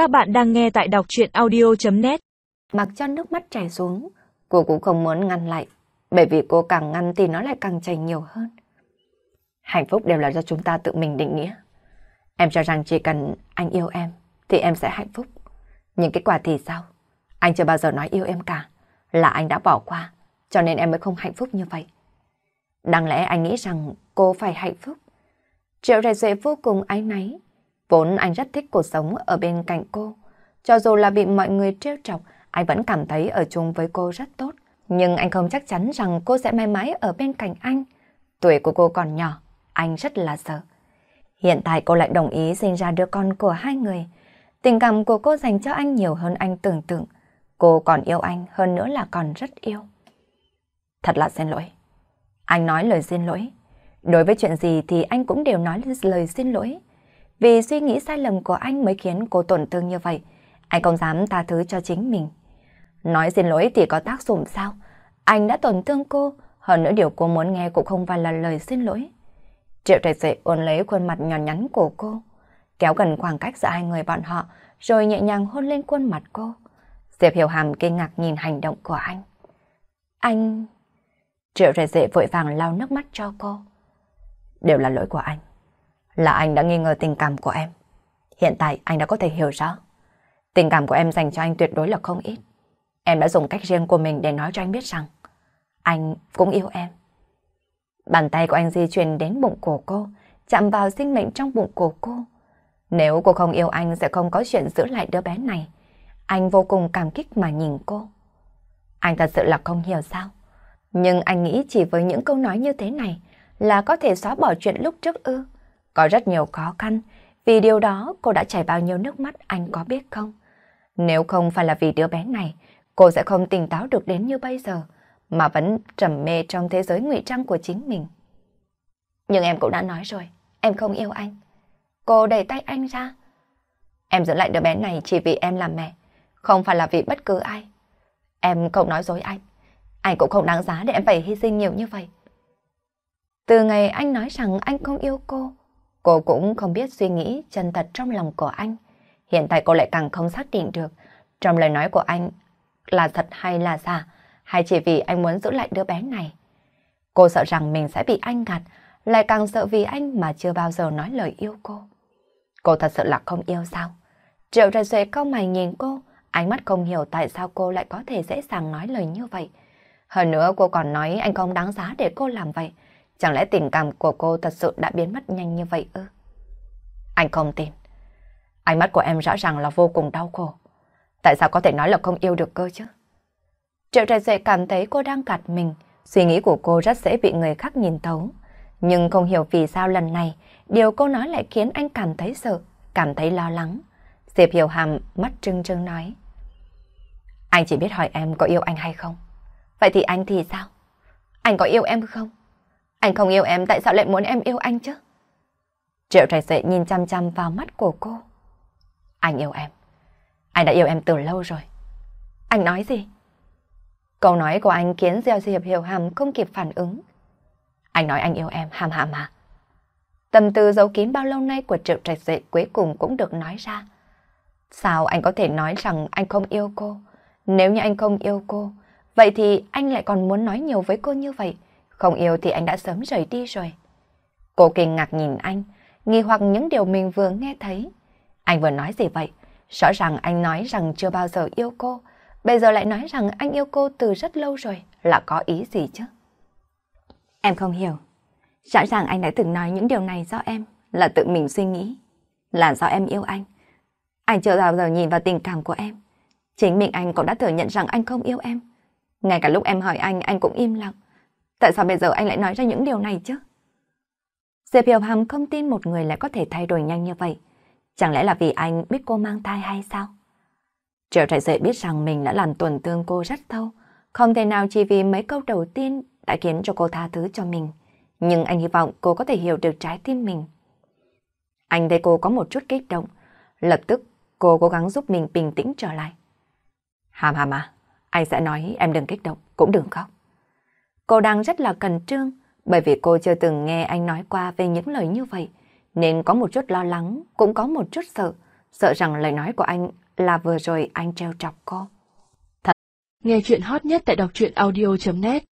Các bạn đang nghe tại đọc chuyện audio.net Mặc cho nước mắt chảy xuống, cô cũng không muốn ngăn lại, bởi vì cô càng ngăn thì nó lại càng chảy nhiều hơn. Hạnh phúc đều là do chúng ta tự mình định nghĩa. Em cho rằng chỉ cần anh yêu em, thì em sẽ hạnh phúc. Nhưng kết quả thì sao? Anh chưa bao giờ nói yêu em cả, là anh đã bỏ qua, cho nên em mới không hạnh phúc như vậy. Đáng lẽ anh nghĩ rằng cô phải hạnh phúc. Triệu rẻ rệ vô cùng ái náy. Vốn anh rất thích cuộc sống ở bên cạnh cô. Cho dù là bị mọi người trêu chọc, anh vẫn cảm thấy ở chung với cô rất tốt. Nhưng anh không chắc chắn rằng cô sẽ mãi mãi ở bên cạnh anh. Tuổi của cô còn nhỏ, anh rất là sợ. Hiện tại cô lại đồng ý sinh ra đứa con của hai người. Tình cảm của cô dành cho anh nhiều hơn anh tưởng tượng. Cô còn yêu anh hơn nữa là còn rất yêu. Thật là xin lỗi. Anh nói lời xin lỗi. Đối với chuyện gì thì anh cũng đều nói lời xin lỗi. Vì suy nghĩ sai lầm của anh mới khiến cô tổn thương như vậy. Anh không dám tha thứ cho chính mình. Nói xin lỗi thì có tác dụng sao? Anh đã tổn thương cô, hơn nữa điều cô muốn nghe cũng không phải là lời xin lỗi. Triệu trạch dậy ôn lấy khuôn mặt nhỏ nhắn của cô, kéo gần khoảng cách giữa hai người bọn họ, rồi nhẹ nhàng hôn lên khuôn mặt cô. Diệp Hiểu Hàm kinh ngạc nhìn hành động của anh. Anh... Triệu rề dệ vội vàng lau nước mắt cho cô. Đều là lỗi của anh. Là anh đã nghi ngờ tình cảm của em. Hiện tại anh đã có thể hiểu rõ. Tình cảm của em dành cho anh tuyệt đối là không ít. Em đã dùng cách riêng của mình để nói cho anh biết rằng anh cũng yêu em. Bàn tay của anh di chuyển đến bụng của cô, chạm vào sinh mệnh trong bụng của cô. Nếu cô không yêu anh sẽ không có chuyện giữ lại đứa bé này. Anh vô cùng cảm kích mà nhìn cô. Anh thật sự là không hiểu sao. Nhưng anh nghĩ chỉ với những câu nói như thế này là có thể xóa bỏ chuyện lúc trước ư. Có rất nhiều khó khăn, vì điều đó cô đã chảy bao nhiêu nước mắt anh có biết không? Nếu không phải là vì đứa bé này, cô sẽ không tỉnh táo được đến như bây giờ, mà vẫn trầm mê trong thế giới ngụy trang của chính mình. Nhưng em cũng đã nói rồi, em không yêu anh. Cô đẩy tay anh ra. Em giữ lại đứa bé này chỉ vì em là mẹ, không phải là vì bất cứ ai. Em không nói dối anh. Anh cũng không đáng giá để em phải hy sinh nhiều như vậy. Từ ngày anh nói rằng anh không yêu cô, cô cũng không biết suy nghĩ chân thật trong lòng của anh. Hiện tại cô lại càng không xác định được trong lời nói của anh là thật hay là giả, hay chỉ vì anh muốn giữ lại đứa bé này. Cô sợ rằng mình sẽ bị anh gạt, lại càng sợ vì anh mà chưa bao giờ nói lời yêu cô. Cô thật sự là không yêu sao? Triệu ra duệ cau mày nhìn cô, ánh mắt không hiểu tại sao cô lại có thể dễ dàng nói lời như vậy. Hơn nữa cô còn nói anh không đáng giá để cô làm vậy. Chẳng lẽ tình cảm của cô thật sự đã biến mất nhanh như vậy ư? Anh không tin. Ánh mắt của em rõ ràng là vô cùng đau khổ. Tại sao có thể nói là không yêu được cơ chứ? Triệu trẻ dậy cảm thấy cô đang gạt mình. Suy nghĩ của cô rất dễ bị người khác nhìn thấu. Nhưng không hiểu vì sao lần này, điều cô nói lại khiến anh cảm thấy sợ, cảm thấy lo lắng. Diệp Hiểu Hàm mắt trưng trưng nói. Anh chỉ biết hỏi em có yêu anh hay không. Vậy thì anh thì sao? Anh có yêu em không? Anh không yêu em tại sao lại muốn em yêu anh chứ? Triệu trạch dậy nhìn chăm chăm vào mắt của cô. Anh yêu em. Anh đã yêu em từ lâu rồi. Anh nói gì? Câu nói của anh khiến Gieo Diệp Hiểu Hàm không kịp phản ứng. Anh nói anh yêu em, hàm hàm mà. Tâm tư giấu kín bao lâu nay của Triệu Trạch Dậy cuối cùng cũng được nói ra. Sao anh có thể nói rằng anh không yêu cô? Nếu như anh không yêu cô, vậy thì anh lại còn muốn nói nhiều với cô như vậy. Không yêu thì anh đã sớm rời đi rồi. Cô kinh ngạc nhìn anh, nghi hoặc những điều mình vừa nghe thấy. Anh vừa nói gì vậy? Rõ ràng anh nói rằng chưa bao giờ yêu cô, bây giờ lại nói rằng anh yêu cô từ rất lâu rồi, là có ý gì chứ? Em không hiểu. Rõ ràng anh đã từng nói những điều này do em, là tự mình suy nghĩ, là do em yêu anh. Anh chưa bao giờ nhìn vào tình cảm của em. Chính mình anh cũng đã thừa nhận rằng anh không yêu em. Ngay cả lúc em hỏi anh, anh cũng im lặng. Tại sao bây giờ anh lại nói ra những điều này chứ? Diệp Hiểu Hàm không tin một người lại có thể thay đổi nhanh như vậy. Chẳng lẽ là vì anh biết cô mang thai hay sao? Triệu trại dậy biết rằng mình đã làm tổn thương cô rất thâu. Không thể nào chỉ vì mấy câu đầu tiên đã khiến cho cô tha thứ cho mình. Nhưng anh hy vọng cô có thể hiểu được trái tim mình. Anh thấy cô có một chút kích động. Lập tức cô cố gắng giúp mình bình tĩnh trở lại. Hàm hàm à, anh sẽ nói em đừng kích động, cũng đừng khóc. Cô đang rất là cẩn trương, bởi vì cô chưa từng nghe anh nói qua về những lời như vậy, nên có một chút lo lắng, cũng có một chút sợ, sợ rằng lời nói của anh là vừa rồi anh trêu chọc cô. thật. Nghe chuyện hot nhất tại đọc truyện audio.net